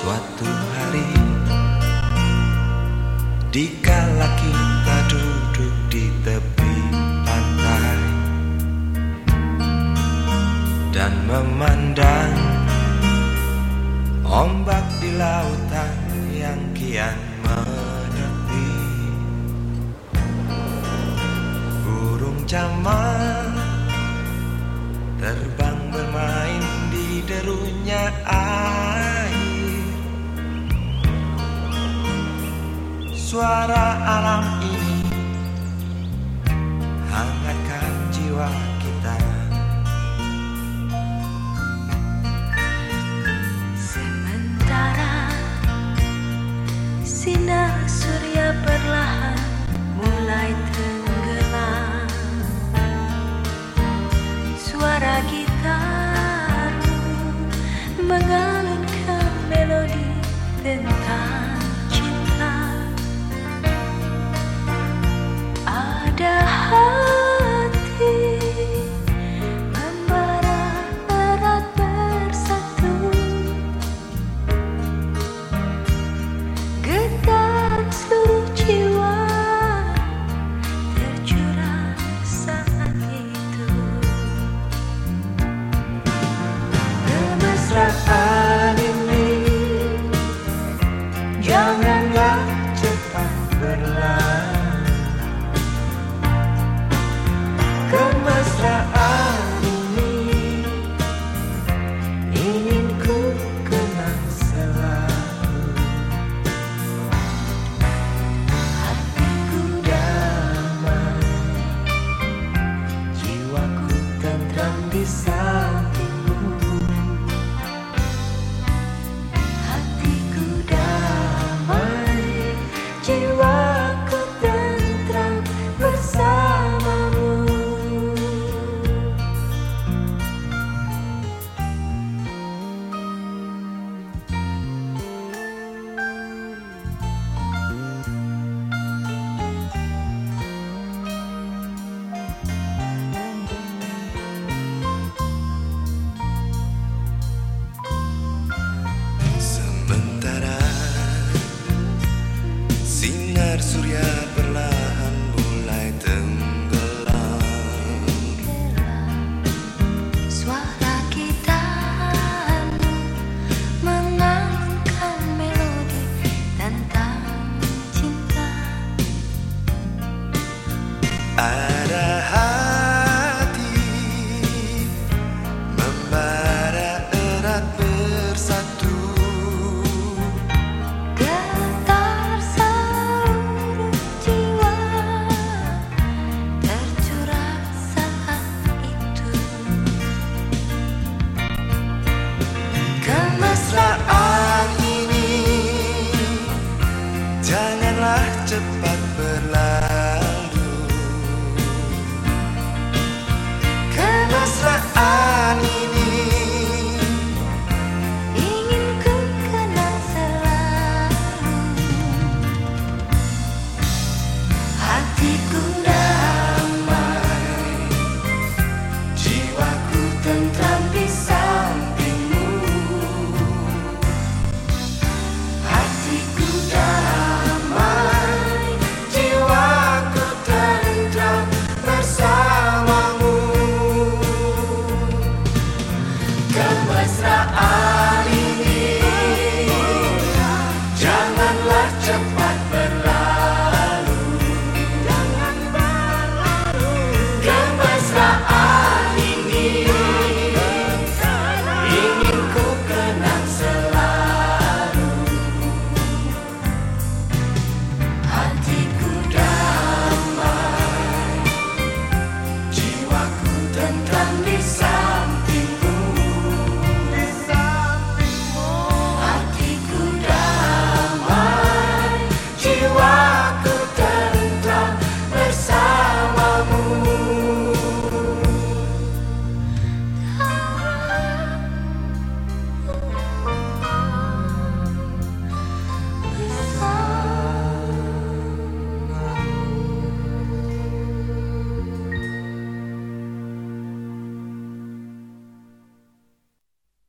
Suatu hari Dikala kita duduk di tepi pantai Dan memandang Ombak di lautan yang kian menepi Burung camar Suara alam ini. Hangatkan jiwa kita. Sementara Sinar surya perlahan mulai tenggelam. Suara gitar mengalunkan melodi tentang Sinler süryer